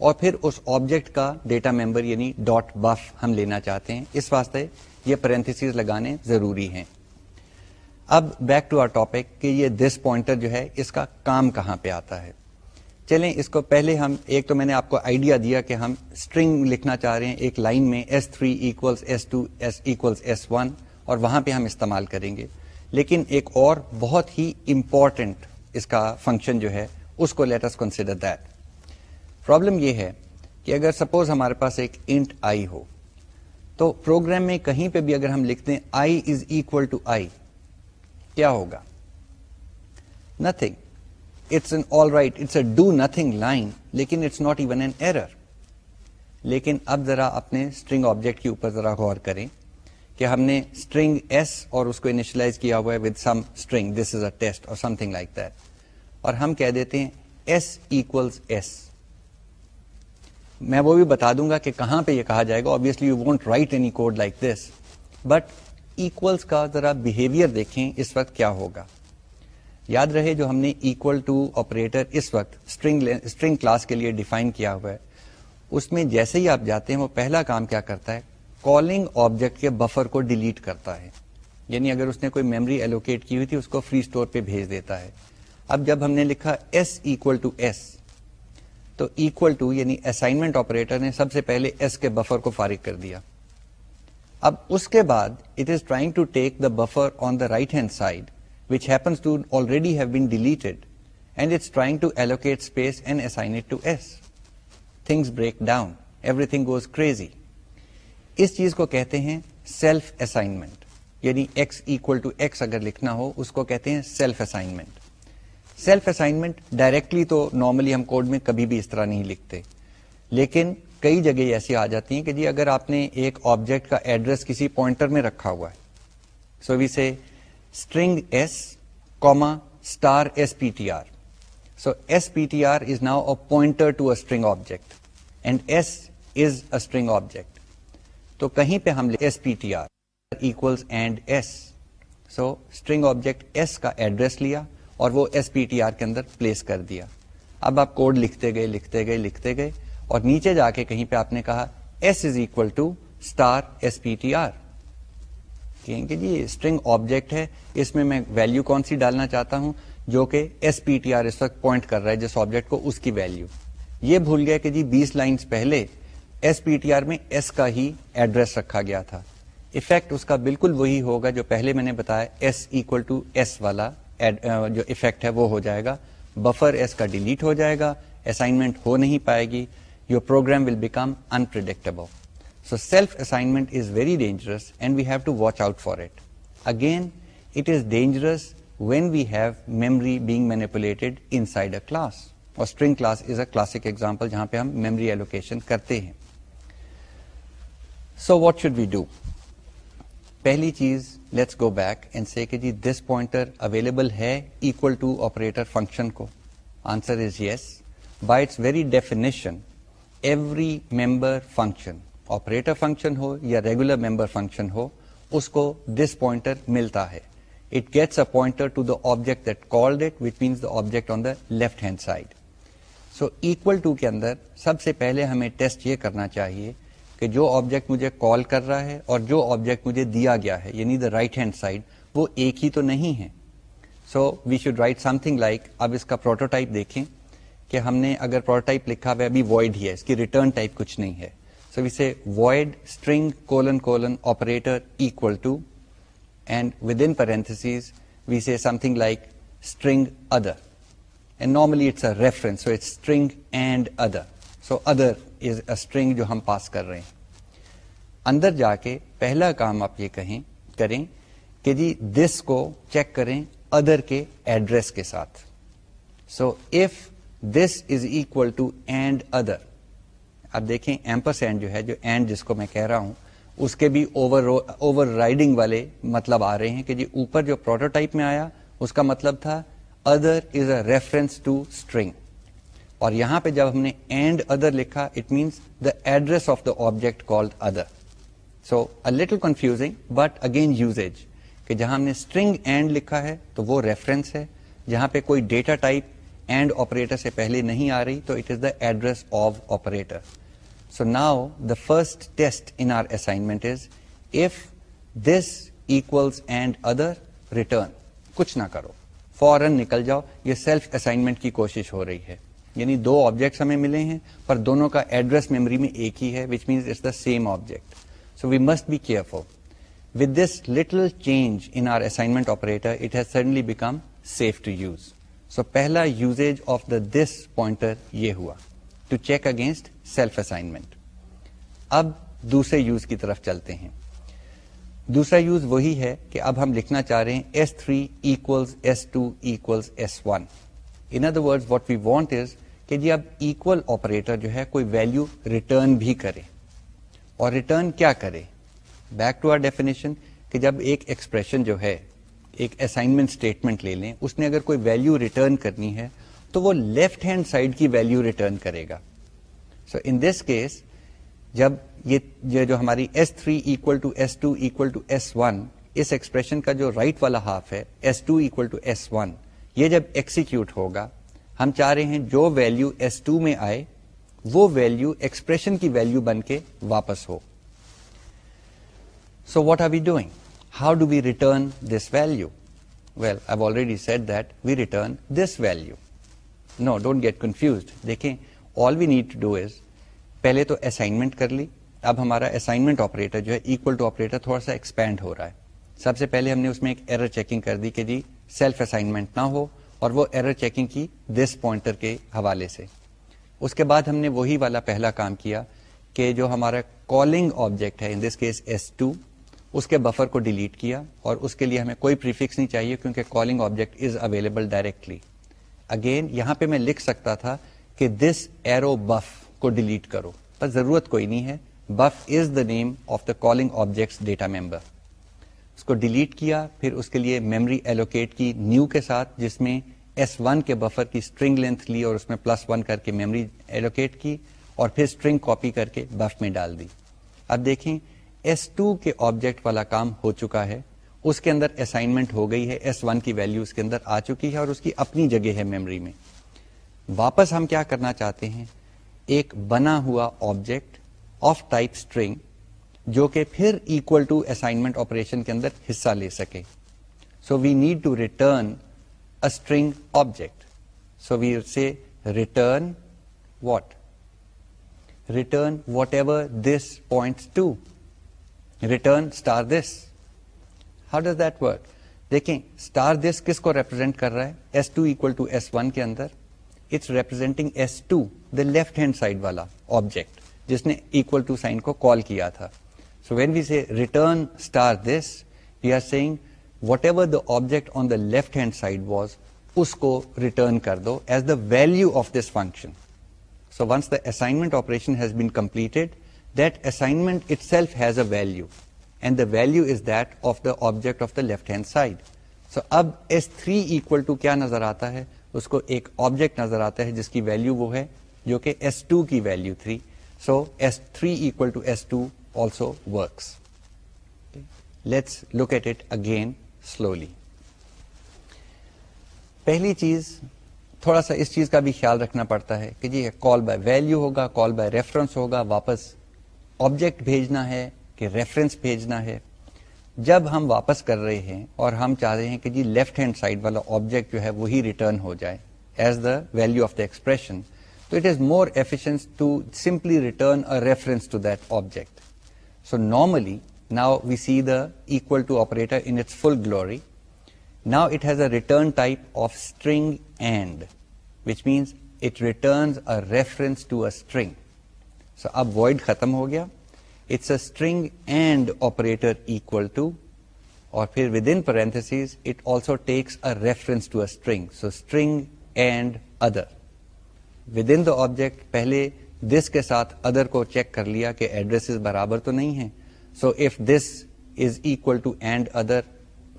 اور پھر اس آبجیکٹ کا ڈیٹا ممبر یعنی ڈاٹ بف ہم لینا چاہتے ہیں اس واسطے یہ پرنتھس لگانے ضروری ہیں اب بیک ٹو آر ٹاپک کہ یہ دس پوائنٹر جو ہے اس کا کام کہاں پہ آتا ہے چلیں اس کو پہلے ہم ایک تو میں نے آپ کو آئیڈیا دیا کہ ہم اسٹرنگ لکھنا چاہ رہے ہیں ایک لائن میں S two S equals one اور وہاں پہ ہم استعمال کریں گے لیکن ایک اور بہت ہی امپورٹنٹ اس کا فنکشن جو ہے اس کو لیٹس کنسیڈر دیٹ پرابلم یہ ہے کہ اگر سپوز ہمارے پاس ایک انٹ آئی ہو تو پروگرام میں کہیں پہ بھی اگر ہم لکھتے ہیں آئی از اکول ٹو آئی کیا ہوگا nothing it's an all right it's a do nothing line لیکن it's not even an error لیکن اب ذرا اپنے اسٹرنگ آبجیکٹ کے اوپر ذرا غور کریں کہ ہم نے اسٹرنگ ایس اور اس کو انیشلائز کیا ہوا ہے with some string this is a test اور سم تھنگ لائک دیٹ اور ہم کہہ دیتے ہیں ایس ایکولس ایس میں وہ بھی بتا دوں گا کہ کہاں پہ یہ کہا جائے گا you write any code like this but equals کا ذرا دیکھیں اس وقت کیا ہوگا یاد رہے جو ہم نے ایکول ٹو آپریٹر اس وقت اسٹرنگ کلاس کے لیے ڈیفائن کیا ہوا ہے اس میں جیسے ہی آپ جاتے ہیں وہ پہلا کام کیا کرتا ہے کالنگ آبجیکٹ کے بفر کو ڈیلیٹ کرتا ہے یعنی اگر اس نے کوئی میموری ایلوکیٹ کی ہوئی تھی اس کو فری اسٹور پہ بھیج دیتا ہے اب جب ہم نے لکھا ایس ایکول ٹو ایس تو ایکول ٹو یعنی اسائنمنٹ آپریٹر نے سب سے پہلے ایس کے بفر کو فارغ کر دیا اب اس کے بعد it is trying to take the buffer on the right hand side which happens to already have been deleted and it's trying to allocate space and assign it to S things break down everything goes crazy اس چیز کو کہتے ہیں self assignment یعنی X equal to x اگر لکھنا ہو اس کو کہتے ہیں self assignment self assignment directly تو نارملی ہم کوڈ میں کبھی بھی اس طرح نہیں لکھتے لیکن کئی جگہ ایسی آ جاتی ہیں کہ جی اگر آپ نے ایک آبجیکٹ کا ایڈریس کسی پوائنٹر میں رکھا ہوا ہے so we say string S S S comma star P P T T R R so is now pointer to string object and S is a object تو کہیں پہ ہم S P T R X so string object S کا address لیا اور وہ S P T are کے اندر place کر دیا اب آپ کوڈ لکھتے گئے لکھتے گئے لکھتے گئے اور نیچے جا کے کہیں پہ آپ نے کہا S is equal to star S P T R کہیں کہ جی اسٹرنگ آبجیکٹ ہے اس میں میں ویلو کون سی ڈالنا چاہتا ہوں جو کہ ایس پی ٹی آر اس وقت پوائنٹ کر رہا ہے جس آبجیکٹ کو اس کی ویلو یہ بھول گیا کہ جی بیس لائن پہلے ایس پی ٹی آر میں ایس کا ہی ایڈریس رکھا گیا تھا افیکٹ اس کا بالکل وہی ہوگا جو پہلے میں نے بتایا ایس ایکل ٹو ایس والا جو افیکٹ ہے وہ ہو جائے گا بفر اس کا ڈیلیٹ ہو جائے گا اسائنمنٹ ہو نہیں پائے گی your program will become so self assignment is very dangerous and we have to watch out for it again it is dangerous when we have memory being manipulated inside a class اور string class is a classic example جہاں پہ ہم memory allocation کرتے ہیں so what should we do پہلی چیز let's go back end سے کہ جی دس پوائنٹر اویلیبل ہے اکول ٹو آپریٹر فنکشن کو answer is yes by its very definition every member function operator function ہو یا ریگولر ممبر فنکشن ہو اس کو دس پوائنٹر ملتا ہے it gets a pointer to the object that called it what means the object on the left hand side so equal to کے اندر سب سے پہلے ہمیں ٹیسٹ یہ کرنا چاہیے کہ جو آبجیکٹ مجھے کال کر رہا ہے اور جو آبجیکٹ مجھے دیا گیا ہے یعنی دا رائٹ ہینڈ سائڈ وہ ایک ہی تو نہیں ہے so we should write something like اب اس کا پروٹوٹائپ دیکھیں کہ ہم نے اگر پروٹوٹائپ لکھا ہوا ابھی وائڈ ہی ہے اس کی ریٹرن ٹائپ کچھ نہیں ہے so we say void string colon colon operator equal to and with in parentheses we say something like string other and normally it's a reference and other so other is string جو ہم پاس کر رہے ہیں اندر جا کے پہلا کام آپ یہ کہیں کریں کہ جی دس کو چیک کریں ادر کے ایڈریس کے ساتھ so this is equal to and other آپ دیکھیں ایمپس اینڈ جو ہے جو اینڈ جس کو میں کہہ رہا ہوں اس کے بھی اوور رائڈنگ والے مطلب آ رہے ہیں کہ جی اوپر جو پروٹوٹائپ میں آیا اس کا مطلب تھا other is a reference to string اور یہاں پہ جب ہم نے اینڈ ادر لکھا it means the address of the object call other so little confusing but again use کہ جہاں ہم نے اسٹرنگ اینڈ لکھا ہے ہے تو وہ ریفرنس جہاں پہ کوئی ڈیٹا ٹائپ اینڈ آپریٹر سے پہلے نہیں آ رہی تو it is the address of operator so now the first test in our assignment is if this equals and other return کچھ نہ کرو فورن نکل جاؤ یہ سیلف اسائنمنٹ کی کوشش ہو رہی ہے یعنی دو آبجیکٹس ہمیں ملے ہیں پر دونوں کا ایڈریس میموری میں ایک ہی ہے which means the same object so we must be careful with this little change in our assignment operator it has suddenly become safe to use so پہلا use of the this pointer یہ ہوا to check against self assignment اب دوسرے use کی طرف چلتے ہیں دوسرا یوز وہی ہے کہ اب ہم لکھنا چاہ رہے ہیں S three word what we want is کہ جی اب ایکول آپریٹر جو ہے کوئی ویلو ریٹرن بھی کرے اور ریٹرن کیا کرے بیک ٹو آر ڈیفینیشن کہ جب ایک ایکسپریشن جو ہے ایک اسائنمنٹ اسٹیٹمنٹ لے لیں اس نے اگر کوئی ویلو ریٹرن کرنی ہے تو وہ لیفٹ ہینڈ سائڈ کی ویلو ریٹرن کرے گا سو ان دس کیس جب یہ جو ہماری S three to S two equal to S one us expression کا جو رائٹ right والا ہاف ہے S two equal to S one یہ جب ایکسیکیوٹ ہوگا ہم چاہ رہے ہیں جو ویلو ایس ٹو میں آئے وہ ویلو ایکسپریشن کی ویلو بن کے واپس ہو so what are we doing how do we return this value well I already said that we return this value no don't get confused دیکھیں all we need to do is پہلے تو assignment کر لی اب ہمارا assignment operator جو ہے equal to operator تھوڑا سا ایکسپینڈ ہو رہا ہے سب سے پہلے ہم نے اس میں ایک ایرر چیکنگ کر دی کہ جی سیلف اسائنمنٹ نہ ہو اور وہ ایرر چیکنگ کی دس پوائنٹر کے حوالے سے اس کے بعد ہم نے وہی والا پہلا کام کیا کہ جو ہمارا کالنگ آبجیکٹ ہے in this case S two اس کے بفر کو ڈیلیٹ کیا اور اس کے لیے ہمیں کوئی پریفکس نہیں چاہیے کیونکہ calling object is available directly again یہاں پہ میں لکھ سکتا تھا کہ دس ایرو بف کو ڈیلیٹ کرو پر ضرورت کوئی نہیں ہے buff is the name of the calling object data member اس کو ڈیلیٹ کیا پھر اس کے لیے میموری ایلوکیٹ کی نیو کے ساتھ جس میں ایس ون کے بفر کی اسٹرنگ لینتھ لی اور اس میں پلس ون کر کے میموری ایلوکیٹ کی اور پھر اسٹرنگ کاپی کر کے بف میں ڈال دی اب دیکھیں ایس ٹو کے آبجیکٹ والا کام ہو چکا ہے اس کے اندر اسائنمنٹ ہو گئی ہے ایس ون کی ویلیو اس کے اندر آ چکی ہے اور اس کی اپنی جگہ ہے میموری میں واپس ہم کیا کرنا چاہتے ہیں ایک بنا ہوا آبجیکٹ آف ٹائپ اسٹرنگ جو کہ پھر اکول ٹو اسائنمنٹ آپریشن کے اندر حصہ لے سکے so we need to return string object so we say return what return whatever this point to return star this how does that دیکھیں star this کس کو ریپرزینٹ کر رہا ہے S two equal to S one کے اندر it's representing S two the left hand side والا object جس نے اکول ٹو سائن کو کال کیا تھا when we see return star this you are سیگ whatever the object on the left hand side was اس کو return کر دو as the value of this فنکشنٹریشن value and the value is that of the object of the left hand side so اب S three to کیا نظر آتا ہے اس کو ایک object نظر آتا ہے جس کی ویلو وہ ہے جو کہ ایس ٹو کی value three so S three to S two let's locate it again slowly پہلی چیز تھوڑا سا اس چیز کا بھی خیال رکھنا پڑتا ہے کہ جی کال بائی ویلیو ہوگا کال بائی ریفرنس ہوگا واپس آبجیکٹ بھیجنا ہے کہ ریفرنس بھیجنا ہے جب ہم واپس کر رہے ہیں اور ہم چاہ رہے ہیں کہ جی لیفٹ ہینڈ سائڈ والا آبجیکٹ جو ہے وہی ریٹرن ہو جائے as the value of the expression تو it is more efficient to simply return reference to that object so normally now we see the two so اب وائڈ ختم ہو گیا ٹو اور آبجیکٹ پہلے دس کے ساتھ ادر کو چیک کر لیا کہ ایڈریس برابر تو نہیں ہے so if this is equal to and other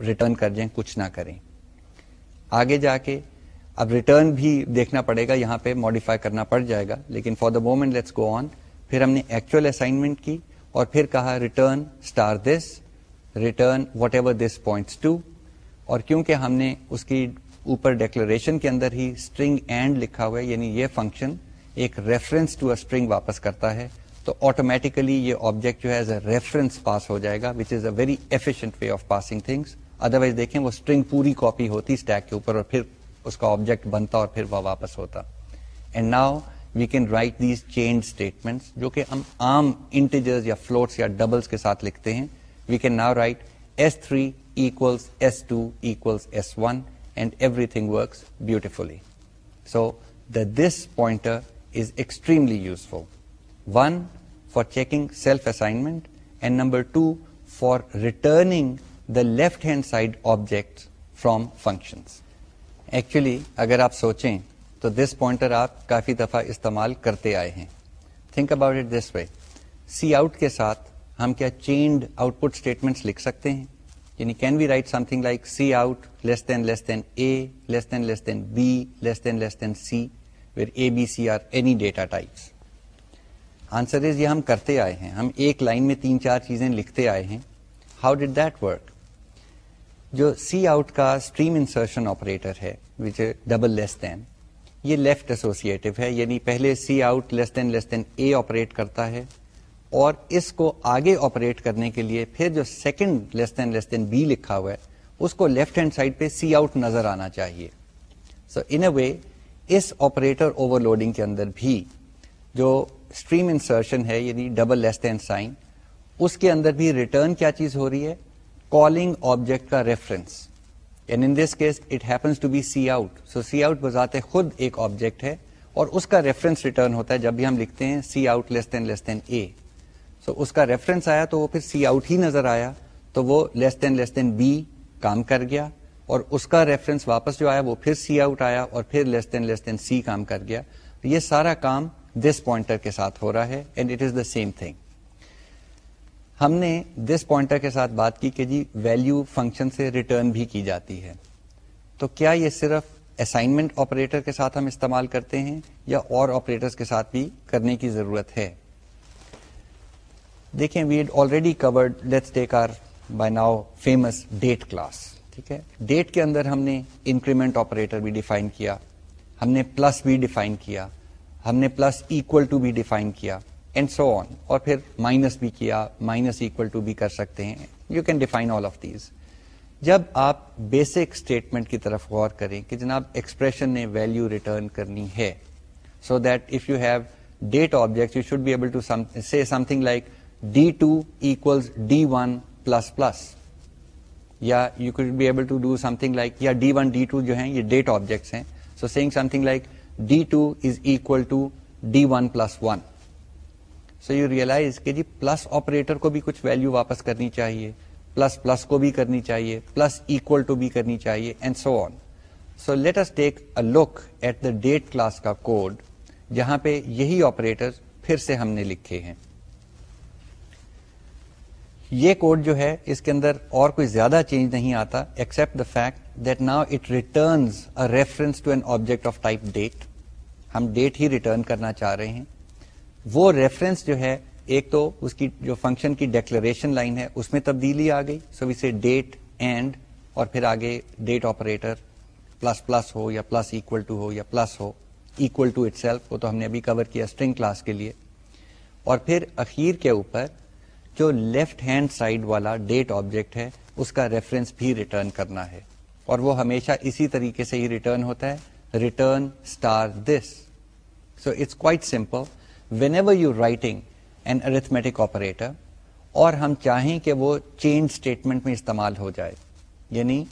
return کر جائیں کچھ نہ کریں آگے جا کے اب ریٹرن بھی دیکھنا پڑے گا یہاں پہ ماڈیفائی کرنا پڑ جائے گا لیکن for the moment let's go on پھر ہم نے ایکچوئل اسائنمنٹ کی اور پھر کہا return star this return whatever this point اور کیونکہ ہم نے اس کی اوپر ڈیکلریشن کے اندر ہی اسٹرنگ اینڈ لکھا ہوا ہے یعنی یہ فنکشن ایک ریفرنس ٹو اے اسٹرنگ واپس کرتا ہے تو آٹومیٹیکلی یہ آبجیکٹ جو ہے ایز اے ریفرنس پاس ہو جائے گا which is a very efficient way of passing things otherwise دیکھیں وہ اسٹرنگ پوری کاپی ہوتی اسٹیک کے اوپر اور پھر اس کا آبجیکٹ بنتا اور پھر وہ واپس ہوتا and now we can write these chain statements جو کہ ہم عام انٹیجرز یا فلوٹس یا ڈبلس کے ساتھ لکھتے ہیں we can now write S three equals S two equals S one and everything works beautifully so the this pointer extremely useful one for checking self assignment and number two for returning the left hand side object from function actually اگر آپ سوچیں تو this pointer آپ کافی دفعہ استعمال کرتے آئے ہیں think about it this way C out کے ساتھ ہم کیا چینڈ آؤٹ پٹ اسٹیٹمنٹس لکھ سکتے ہیں یعنی can we write something like C out less than less than A less than less than B less than less than C where A B C are any data types answer is یہ ہم کرتے آئے ہیں ہم ایک line میں تین چار چیزیں لکھتے آئے ہیں ہاؤ ڈڈ دیٹ ورک جو سی آؤٹ کا اسٹریم انسرشن آپریٹر ہے وچ ڈبل لیس دین یہ لیفٹ ایسوسیٹو ہے یعنی پہلے C out less than less than اے آپریٹ کرتا ہے اور اس کو آگے آپریٹ کرنے کے لیے پھر جو second less than less than be لکھا ہوا ہے اس کو لیفٹ ہینڈ سائڈ پہ سی آؤٹ نظر آنا چاہیے سو ان اے وے اس آپریٹر اوور لوڈنگ کے اندر بھی جو اسٹریم انسرشن ہے یعنی ڈبل لیس دین سائن اس کے اندر بھی ریٹرن کیا چیز ہو رہی ہے کالنگ آبجیکٹ کا reference and in this case it happens to be cout so cout بذات خود ایک آبجیکٹ ہے اور اس کا ریفرنس ریٹرن ہوتا ہے جب بھی ہم لکھتے ہیں C out less than less than اے سو اس کا ریفرنس آیا تو وہ پھر سی آؤٹ ہی نظر آیا تو وہ لیس دین لیس دین بی کام کر گیا اور اس کا ریفرنس واپس جو آیا وہ پھر سی آؤٹ آیا اور پھر لیس دین لیس دین سی کام کر گیا یہ سارا کام دس پوائنٹر کے ساتھ ہو رہا ہے and it is the same thing ہم نے دس پوائنٹر کے ساتھ بات کی کہ جی ویلو فنکشن سے ریٹرن بھی کی جاتی ہے تو کیا یہ صرف اسائنمنٹ آپریٹر کے ساتھ ہم استعمال کرتے ہیں یا اور آپریٹر کے ساتھ بھی کرنے کی ضرورت ہے دیکھیں we had already covered let's take our by now famous date class ٹھیک ہے ڈیٹ کے اندر ہم نے انکریمنٹ آپریٹر بھی ڈیفائن کیا ہم نے پلس بھی ڈیفائن کیا ہم نے پلس اکول ٹو بھی ڈیفائن کیا اینڈ سو آن اور پھر مائنس بھی کیا مائنس اکول ٹو بھی کر سکتے ہیں you can define all of these جب آپ بیسک اسٹیٹمنٹ کی طرف غور کریں کہ جناب ایکسپریشن نے ویلیو ریٹرن کرنی ہے so that if you have date object you should be able to say something like D two equals D one plus plus یا you could be able to do something like یا D one D two جو ہیں یہ date objects ہیں so seeing something like D two is equal to D one plus one so you realize کہ جی plus operator کو بھی کچھ ویلو واپس کرنی چاہیے پلس پلس کو بھی کرنی چاہیے پلس اکول ٹو بھی کرنی چاہیے and so on so let's take a look at the date class کا کوڈ جہاں پہ یہی آپریٹر پھر سے ہم نے لکھے ہیں یہ کوڈ جو ہے اس کے اندر اور کوئی زیادہ چینج نہیں آتا except the fact that now it reference to an object of type date ہم ڈیٹ ہی ریٹرن کرنا چاہ رہے ہیں وہ ریفرنس جو ہے ایک تو اس کی جو فنکشن کی ڈیکلریشن لائن ہے اس میں تبدیلی آ گئی سو اسے ڈیٹ اینڈ اور پھر آگے ڈیٹ آپریٹر پلس پلس ہو یا پلس اکول ٹو ہو یا پلس ہو اکول ٹو اٹ سیلف وہ تو ہم نے ابھی کور کیا اسٹرنگ کلاس کے لیے اور پھر اخیر کے اوپر جو لیفٹ ہینڈ سائڈ والا ڈیٹ آبجیکٹ ہے اس کا ریفرنس بھی ریٹرن کرنا ہے اور وہ ہمیشہ اسی طریقے سے ہی ریٹرن ریٹرن ہوتا ہے star this so it's quite simple whenever you writing an arithmetic operator اور ہم چاہیں کہ وہ چینج اسٹیٹمنٹ میں استعمال ہو جائے یعنی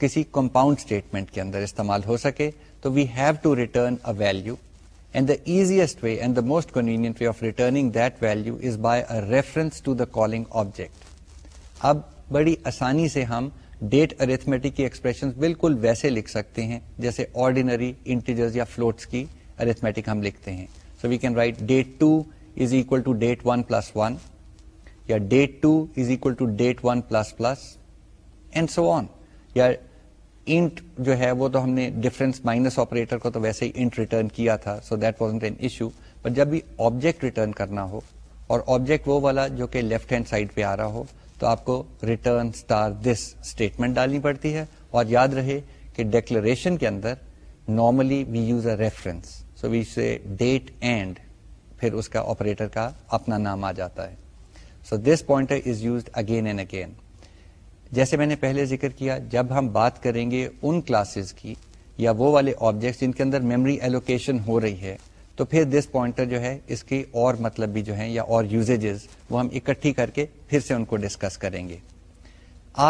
کسی کمپاؤنڈ اسٹیٹمنٹ کے اندر استعمال ہو سکے تو we have to return a value asset way and convenient returning اب بڑی آسانی سے ہم ڈیٹ ایکسپریشن بالکل ویسے لکھ سکتے ہیں جیسے آرڈینری انٹیجرز یا فلوٹس کی ارتھمیٹک ہم لکھتے ہیں so we can write date two is two date two is equal to date one plus plus and so یا انٹ جو ہے وہ تو ہم نے ڈفرینس مائنس آپریٹر کو تو ویسے ہی انٹ ریٹرن کیا تھا so that was an issue but جب بھی آبجیکٹ ریٹرن کرنا ہو اور آبجیکٹ وہ والا جو کہ لیفٹ ہینڈ سائڈ پہ آ رہا ہو تو آپ کو ریٹرن اسٹار دس اسٹیٹمنٹ ڈالنی پڑتی ہے اور یاد رہے کہ ڈیکلریشن کے اندر normally we use a reference so we say date and پھر اس کا آپریٹر کا اپنا نام آ جاتا ہے so this point is use again and again جیسے میں نے پہلے ذکر کیا جب ہم بات کریں گے ان کلاسز کی یا وہ والے آبجیکٹس جن کے اندر میموری ایلوکیشن ہو رہی ہے تو پھر دس پوائنٹر جو ہے اس کی اور مطلب بھی جو ہیں یا اور یوزیجز وہ ہم اکٹھی کر کے پھر سے ان کو ڈسکس کریں گے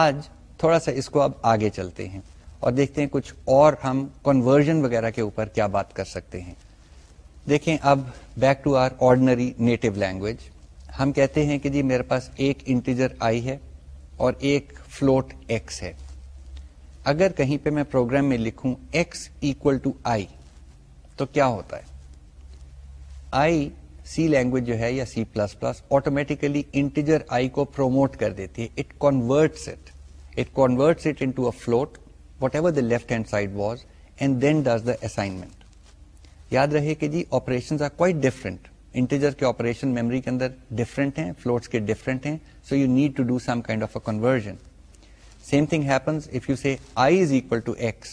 آج تھوڑا سا اس کو اب آگے چلتے ہیں اور دیکھتے ہیں کچھ اور ہم کنورژن وغیرہ کے اوپر کیا بات کر سکتے ہیں دیکھیں اب back to our ordinary native language ہم کہتے ہیں کہ جی میرے پاس ایک انٹیجر آئی ہے اور ایک فلوٹ ایکس ہے اگر کہیں پہ میں پروگرام میں لکھوں ایکس ٹو آئی تو کیا ہوتا ہے آئی سی لینگویج جو ہے یا C plus plus automatically integer I کو پروموٹ کر دیتی ہے it it it it float whatever the left hand side was and then does the assignment یاد رہے کہ جی operation are quite different integer کے آپریشن میموری کے اندر ڈفرینٹ ہیں فلوٹس کے ڈفرینٹ ہیں so you need to do some kind of you conversion I is equal to X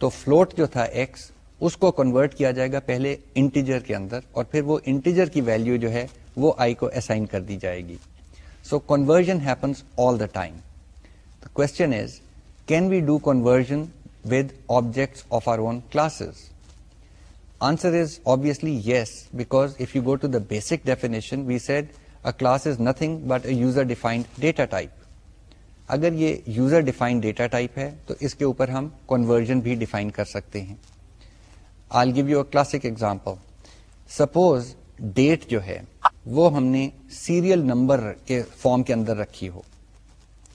تو فلوٹ جو تھا ایکس اس کو کنورٹ کیا جائے گا پہلے انٹیجر کے اندر اور پھر وہ انٹیجر کی ویلو جو ہے وہ آئی کو اسائن کر دی جائے گی so conversion all the time the is can we do conversion with objects of our own classes basic nothing but a data type اگر یہ یوزر ڈیفائنڈ ڈیٹا ٹائپ ہے تو اس کے اوپر ہم کنورژن بھی ڈیفائن کر سکتے ہیں I'll give you a classic example suppose date جو ہے وہ ہم نے سیریل نمبر کے فارم کے اندر رکھی ہو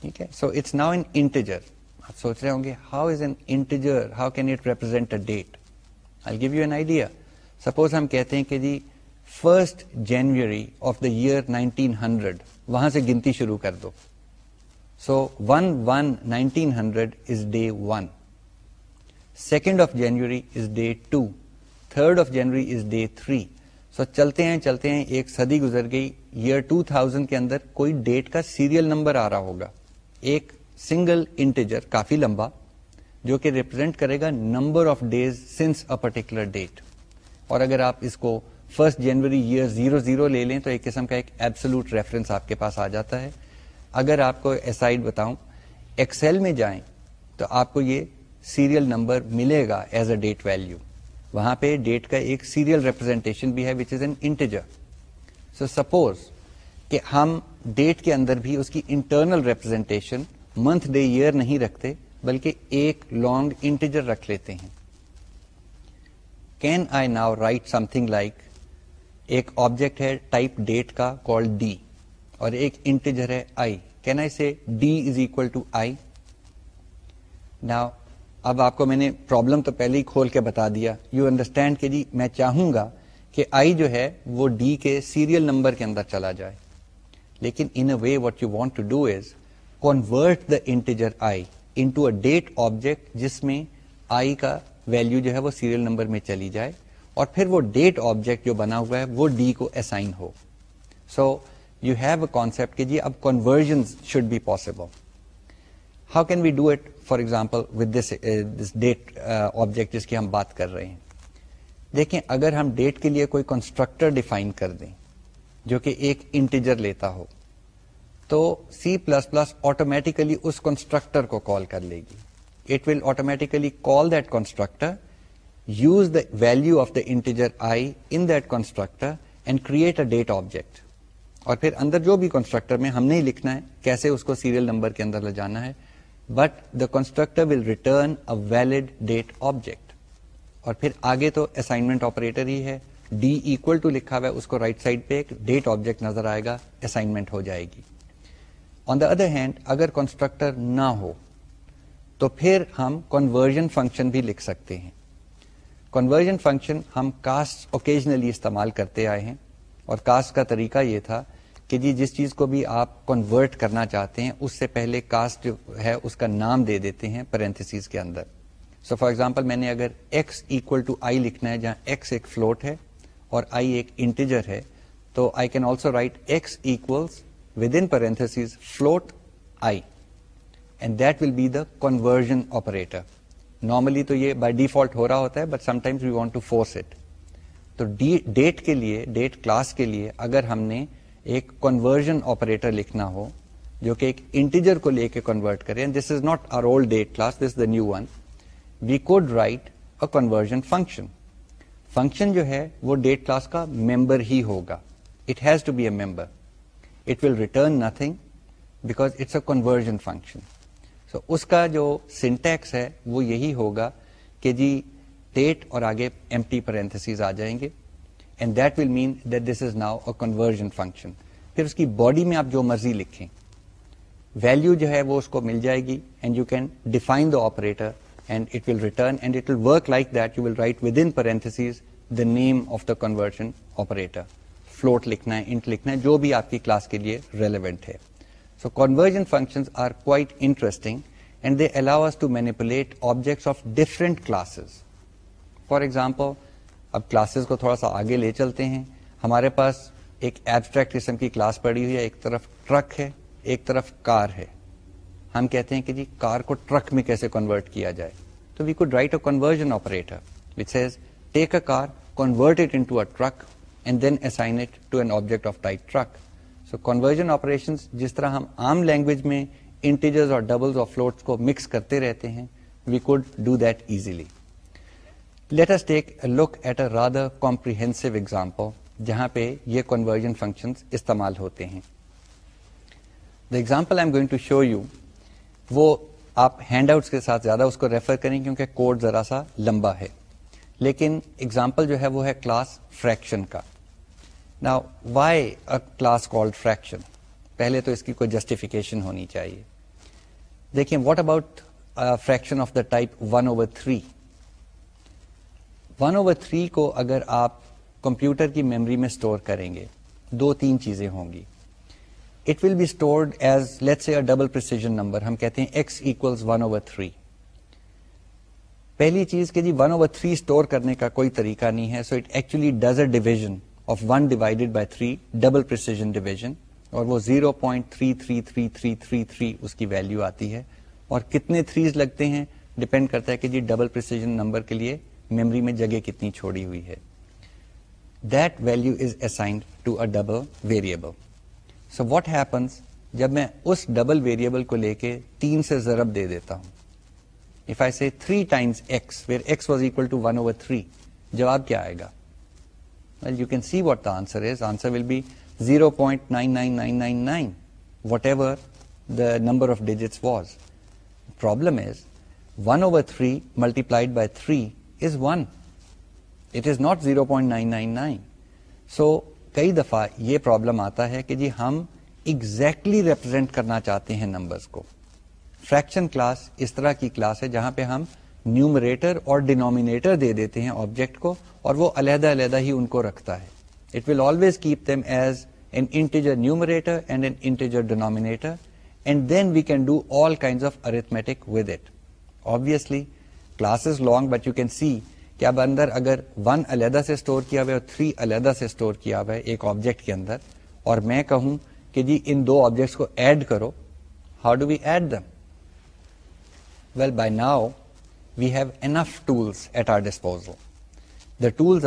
ٹھیک ہے سو اٹس ناؤ انٹیجر آپ سوچ رہے ہوں گے how is an integer how can it represent a date give you an idea suppose ہم کہتے ہیں کہ جی first January of the nineteen hundred وہاں سے گنتی شروع کر دو so one one nineteen hundred is day one second of January is day two third of January is day three so چلتے ہیں چلتے ہیں ایک صدی گزر گئی ایئر ٹو تھاؤزینڈ کے اندر کوئی ڈیٹ کا سیریل نمبر آ رہا ہوگا ایک سنگل انٹیجر کافی لمبا جو کہ ریپرزینٹ کرے گا number of days since a particular date اور اگر آپ اس کو first January year zero zero لے لیں تو ایک قسم کا ایک ایبسلوٹ ریفرنس آپ کے پاس آ جاتا ہے اگر آپ کو ایسائڈ بتاؤں ایکسل میں جائیں تو آپ کو یہ سیریل نمبر ملے گا ایز اے ڈیٹ ویلو وہاں پہ ڈیٹ کا ایک سیریل ریپرزینٹیشن بھی ہے which is an integer so suppose کہ ہم ڈیٹ کے اندر بھی اس کی internal representation month day year نہیں رکھتے بلکہ ایک لانگ انٹیجر رکھ لیتے ہیں can I now write something like ایک آبجیکٹ ہے ٹائپ ڈیٹ کا کال ڈی ڈی اور ایک انٹیجر ہے I I I can is equal to now اب آپ کو میں نے پرابلم تو پہلے ہی کھول کے بتا دیا یو انڈرسٹینڈ کہ جی میں چاہوں گا کہ آئی جو ہے وہ ڈی کے سیریل نمبر کے اندر چلا جائے لیکن in a way what you want to do is convert the integer I a date object جس میں آئی کا ویلو جو ہے وہ سیریل نمبر میں چلی جائے اور پھر وہ ڈیٹ آبجیکٹ جو بنا ہوا ہے وہ ڈی کو اسائن ہو سو یو ہیو اے کہ جی اب conversion should be possible how can we do it for example with this date object جس کی ہم بات کر رہے ہیں دیکھیں اگر ہم ڈیٹ کے لیے کوئی کنسٹرکٹر ڈیفائن کر دیں جو کہ ایک انٹیجر لیتا ہو تو سی پلس پلس آٹومیٹیکلی اس کنسٹرکٹر کو کال کر لے گی it will automatically call that constructor use the value of the integer I in constructor and create a date object اور پھر اندر جو بھی کنسٹرکٹر میں ہم نے ہی لکھنا ہے کیسے اس کو سیریل نمبر کے اندر لے جانا ہے but the constructor will return a valid date object اور پھر آگے تو اسائنمنٹ آپریٹر ہی ہے ڈی ایکل ٹو لکھا ہوا ہے اس کو رائٹ right سائڈ پہ ایک ڈیٹ آبجیکٹ نظر آئے گا اسائنمنٹ ہو جائے گی آن دا ادر ہینڈ اگر کنسٹرکٹر نہ ہو تو پھر ہم کنورژن فنکشن بھی لکھ سکتے ہیں کنورژن فنکشن ہم کاسٹ اوکیجنلی استعمال کرتے آئے ہیں اور کاسٹ کا طریقہ یہ تھا کہ جی جس چیز کو بھی آپ کنورٹ کرنا چاہتے ہیں اس سے پہلے کاسٹ جو ہے اس کا نام دے دیتے ہیں پیرنتھسیز کے اندر سو فار ایگزامپل میں نے اگر ٹو آئی لکھنا ہے جہاں ایکس ایک فلوٹ ہے اور آئی ایک انٹیجر ہے تو I can also write X equals within paren float I and that will be the conversion operator normally تو یہ بائی ڈیفالٹ ہو رہا ہوتا ہے but sometimes we want to force it to date کے لیے ڈیٹ کلاس کے لیے اگر ہم نے ایک کنورژن آپریٹر لکھنا ہو جو کہ ایک انٹیجر کو لے کے کنورٹ کرے this is not our old date class this the new one we could write a conversion function function جو ہے وہ ڈیٹ کلاس کا ممبر ہی ہوگا it has to be a member it will return nothing because it's a conversion function so اس کا جو syntax ہے وہ یہی ہوگا کہ جی ڈیٹ اور آگے ایم ٹی پرینتھسیز آ جائیں گے and that will mean that this is now a conversion function پھر اس کی باڈی میں آپ جو مرضی لکھیں ویلیو جو ہے وہ اس کو مل جائے گی and you can define the operator and it will return and it will work like that you will write within parentheses the name of the conversion operator float لکھنا ہے انٹ لکھنا ہے جو بھی آپ کی کلاس کے لیے ریلیونٹ ہے so conversion function are quite interesting and they allows to manipulate objects of different classes for example اب کلاسز کو تھوڑا سا آگے لے چلتے ہیں ہمارے پاس ایک ایبسٹریکٹ قسم کی کلاس پڑی ہوئی ہے ایک طرف ٹرک ہے ایک طرف کار ہے ہم کہتے ہیں کہ جی کار کو ٹرک میں کیسے کنورٹ کیا جائے تو we could write a conversion operator which has take a car convert it into a truck and then assign it to an object of type truck so conversion operation جس طرح ہم عام language میں integers اور اور doubles کو mix کرتے رہتے ہیں we could do that easily let's take look at a rather example جہاں پہ یہ کنورژن فنکشن استعمال ہوتے ہیں the example I am going to show you وہ آپ ہینڈ آؤٹس کے ساتھ زیادہ اس کو ریفر کریں کیونکہ کوڈ ذرا سا لمبا ہے لیکن ایگزامپل جو ہے وہ ہے کلاس فریکشن کا وائی کلاس کولڈ فریکشن پہلے تو اس کی کوئی جسٹیفیکیشن ہونی چاہیے دیکھیں what about fraction of the type one over three one over three کو اگر آپ کمپیوٹر کی میمری میں اسٹور کریں گے دو تین چیزیں ہوں گی it will be stored as let see double number ہم کہتے ہیں ایکس ایک ون اوور تھری پہلی چیز کہ جی اوور اسٹور کرنے کا کوئی طریقہ نہیں ہے so it actually does a division of 1 divided by 3 double precision division اور وہ 0.333333 اس کی ویلیو آتی ہے اور کتنے تھریز لگتے ہیں ڈپینڈ کرتا ہے کہ جی ڈبل پرسیزن نمبر کے لیے میموری میں جگہ کتنی چھوڑی ہوئی ہے that value is assigned to a double variable so what happens جب میں اس ڈبل ویریبل کو لے کے تین سے ضرب دے دیتا ہوں if I say three times X where X was equal to one over three جواب کیا آئے گا you can see what will be zero multiplied by three is one it is not zero point nine nine nine so کئی دفعہ یہ problem آتا ہے کہ جی ہم ایگزیکٹلی exactly ریپرزینٹ کرنا چاہتے ہیں نمبر کو فریکشن کلاس اس طرح کی کلاس ہے جہاں پہ ہم نیومریٹر اور ڈینومینیٹر دے دیتے ہیں آبجیکٹ کو اور وہ علیحدہ علیحدہ ہی ان کو رکھتا ہے it will always keep them as an integer numerator and an integer denominator and then we can do all kind of arithmetic with it obviously class is long but you can see کہ اب اندر اگر one علیحدہ سے store کیا ہوا ہے اور three علیحدہ سے اسٹور کیا ہوا ہے ایک آبجیکٹ کے اندر اور میں کہوں کہ جی ان دو آبجیکٹس کو ایڈ کرو how do we add them well by now we've enough tools at our disposal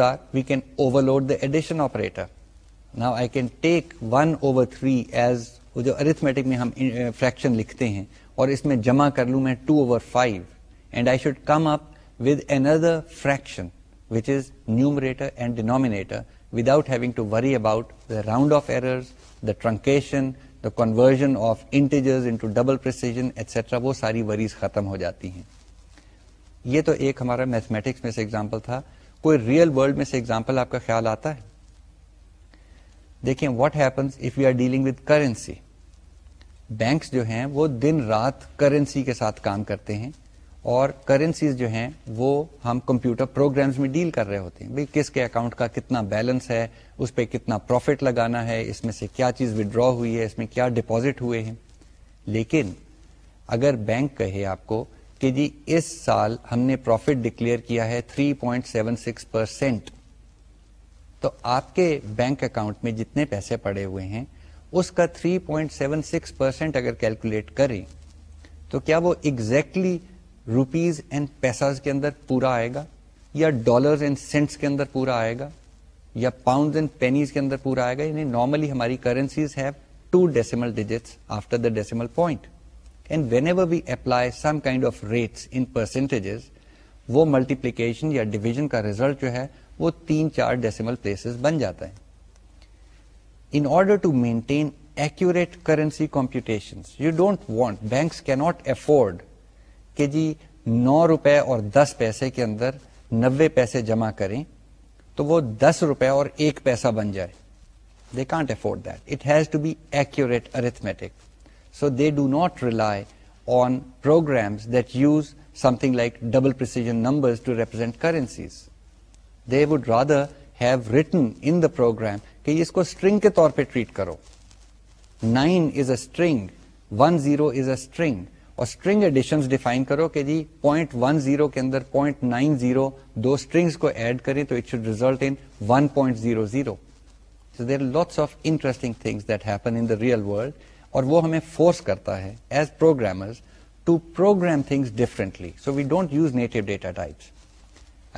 the addition میں ہم فریکشن eh, لکھتے ہیں اور اس میں جمع کر لوں میں two over five and I should come up with a fraction which is numerator and denominator to we about round off errors the truncation of انٹرزنٹرا وہ ساری وریز ختم ہو جاتی ہیں یہ تو ایک ہمارا میتھمیٹکس میں سے ایگزامپل تھا کوئی ریئل ولڈ میں سے ایگزامپل آپ کا خیال آتا ہے دیکھیں what happens if you are dealing currency currency banks جو ہیں وہ دن رات کے ساتھ کام کرتے ہیں اور کرنسیز جو ہیں وہ ہم کمپیوٹر پروگرامز میں ڈیل کر رہے ہوتے ہیں بھائی کس کے اکاؤنٹ کا کتنا بیلنس ہے اس پہ کتنا پروفٹ لگانا ہے اس میں سے کیا چیز وڈرا ہوئی ہے اس میں کیا ڈپوزٹ ہوئے ہیں لیکن اگر بینک کہے آپ کو کہ جی اس سال ہم نے پروفٹ ڈکلیئر کیا ہے 3.76 پوائنٹ پرسینٹ تو آپ کے بینک اکاؤنٹ میں جتنے پیسے پڑے ہوئے ہیں اس کا 3.76 پوائنٹ پرسینٹ اگر کیلکولیٹ کریں تو کیا وہ ایگزیکٹلی روپیز اینڈ پیساز کے اندر پورا آئے گا یا ڈالر اینڈ سینٹس کے اندر پورا آئے گا یا پاؤنڈ اینڈ پینیز کے اندر پورا آئے گا یعنی نارملی ہماری currencies two decimal digits after the decimal point and whenever we apply some kind of rates in percentages وہ ملٹیپلیکیشن یا ڈویژن کا ریزلٹ جو ہے وہ تین چار ڈیسیمل پلیسز بن جاتا ہے in order to maintain currency computation you don't want banks کی ناٹ افورڈ کہ جی نو روپے اور دس پیسے کے اندر نوے پیسے جمع کریں تو وہ دس روپے اور ایک پیسہ بن جائے they can't afford that it has to be exact arithmetic they do not rely on program that use something like doubles they would rather have written program کہ اس کو اسٹرنگ کے طور پہ ٹریٹ کرو نائنگ ون زیرو از اے اور string addition define کرو کہ اندر پوائنٹ نائن زیرو دو اسٹرنگس کو ایڈ کرے تو it should result zero zero so they lots of interesting things real world اور وہ ہمیں فورس کرتا ہے as programmer to program things differently so we don't use native data types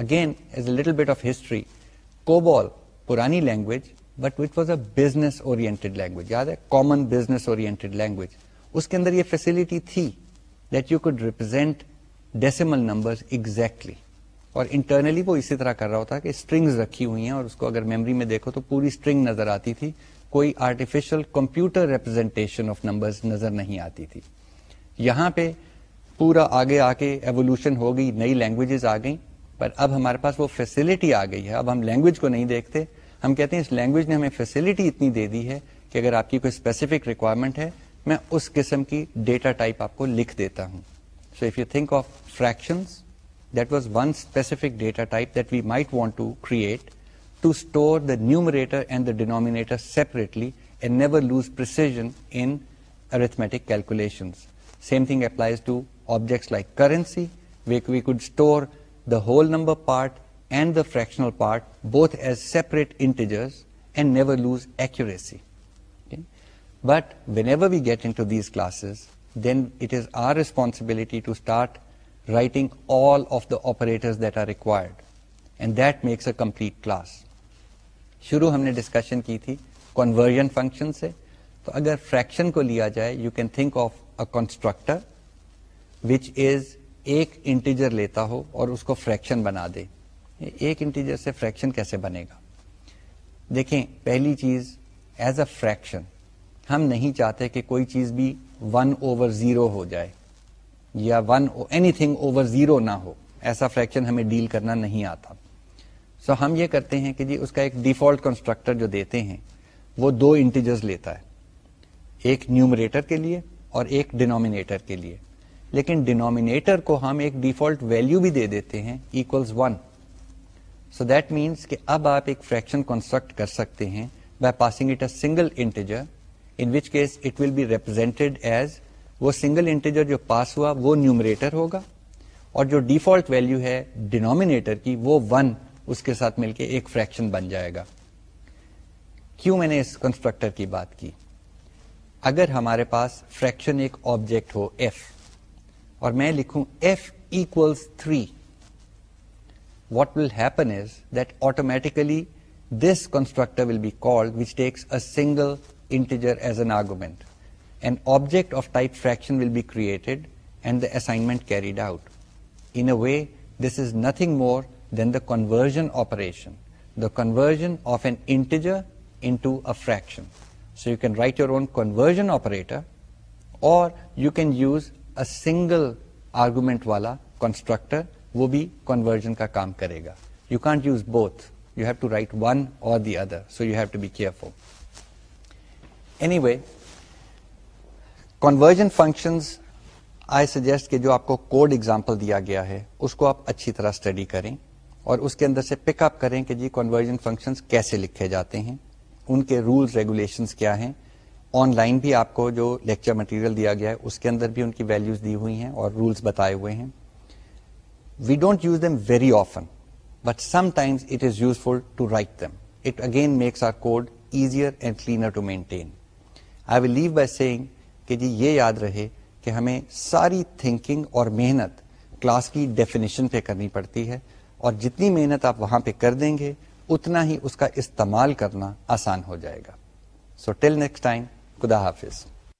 again as a little bit of history COBOL پرانی language but which was a business oriented language یاد ہے common business oriented language اس کے اندر یہ facility تھی that you could represent decimal number exactly اور internally وہ اسی طرح کر رہا ہوتا کہ اسٹرنگز رکھی ہوئی ہیں اور اس کو اگر میموری میں دیکھو تو پوری اسٹرنگ نظر آتی تھی کوئی artificial computer representation of numbers نظر نہیں آتی تھی یہاں پہ پورا آگے آ کے ایوولوشن ہو گئی نئی لینگویجز آ گئیں پر اب ہمارے پاس وہ فیسلٹی آ گئی ہے اب ہم لینگویج کو نہیں دیکھتے ہم کہتے ہیں اس لینگویج نے ہمیں فیسلٹی اتنی دے دی ہے کہ اگر آپ کی کوئی اسپیسیفک ریکوائرمنٹ ہے میں اس قسم کی ڈیٹا ٹائپ آپ کو لکھ دیتا ہوں so if you think of fraction that was one specific data type that we might want to create to store the numerator and the denominator separately and never lose precision in arithmetic calculations. Same thing applies to objects like currency, where we could store the whole number part and the fractional part both as separate integers and never lose accuracy. Okay? But whenever we get into these classes, then it is our responsibility to start writing all of the operators that are required, and that makes a complete class. شروع ہم نے discussion کی تھی conversion function سے تو اگر friction کو لیا جائے you can think of a constructor which is ایک انٹیجر لیتا ہو اور اس کو فریکشن بنا دے ایک انٹیجر سے فریکشن کیسے بنے گا دیکھیں پہلی چیز ایز اے فریکشن ہم نہیں چاہتے کہ کوئی چیز بھی ون اوور زیرو ہو جائے یا one anything over zero نہ ہو ایسا فریکشن ہمیں ڈیل کرنا نہیں آتا سو ہم یہ کرتے ہیں کہ جی اس کا ایک ڈیفالٹ کنسٹرکٹر جو دیتے ہیں وہ دو انٹیجرز لیتا ہے ایک نیومریٹر کے لیے اور ایک ڈینومینیٹر کے لیے لیکن ڈینومینیٹر کو ہم ایک ڈیفالٹ ویلو بھی دے دیتے ہیں ون سو دیٹ مینس کہ اب آپ ایک فریکشن کنسٹرکٹ کر سکتے ہیں by passing it a single integer in which case it will be represented as وہ سنگل انٹیجر جو پاس ہوا وہ نیومریٹر ہوگا اور جو ڈیفالٹ ویلو ہے ڈینومینیٹر کی وہ ون اس کے ساتھ مل کے ایک فریکشن بن جائے گا کیوں میں نے اس کنسٹرکٹر کی بات کی اگر ہمارے پاس فریکشن ایک آبجیکٹ ہو ایف اور میں لکھوں F equals three what will happen is that automatically this constructor will be called which takes a single integer as an argument an object of type fraction will be created and the assignment carried out in a way this is nothing more than the conversion operation the conversion of an integer into a fraction so you can write your own conversion operator اور you can use single argument والا constructor وہ بھی conversion کا کام کرے گا you can't use both you have to write one or the other so you have to be careful in way conversion function I suggest کہ جو آپ کو کوڈ ایگزامپل دیا گیا ہے اس کو آپ اچھی طرح اسٹڈی کریں اور اس کے اندر سے پک اپ کریں کہ جی کنورژن فنکشن کیسے لکھے جاتے ہیں ان کے رولس ریگولیشن کیا ہیں آن لائن بھی آپ کو جو لیکچر مٹیریل دیا گیا ہے اس کے اندر بھی ان کی دی ہوئی ہیں اور رولس بتائے ہوئے ہیں we don't use very often but some it is useful to write it again makes our code easier and cleaner to maintain I will leave by saying کہ جی یہ یاد رہے کہ ہمیں ساری تھنکنگ اور محنت کلاس کی ڈیفینیشن پہ کرنی پڑتی ہے اور جتنی محنت آپ وہاں پہ کر دیں گے اتنا ہی اس کا استعمال کرنا آسان ہو جائے گا سو ٹل نیکسٹ ٹائم خدا حافظ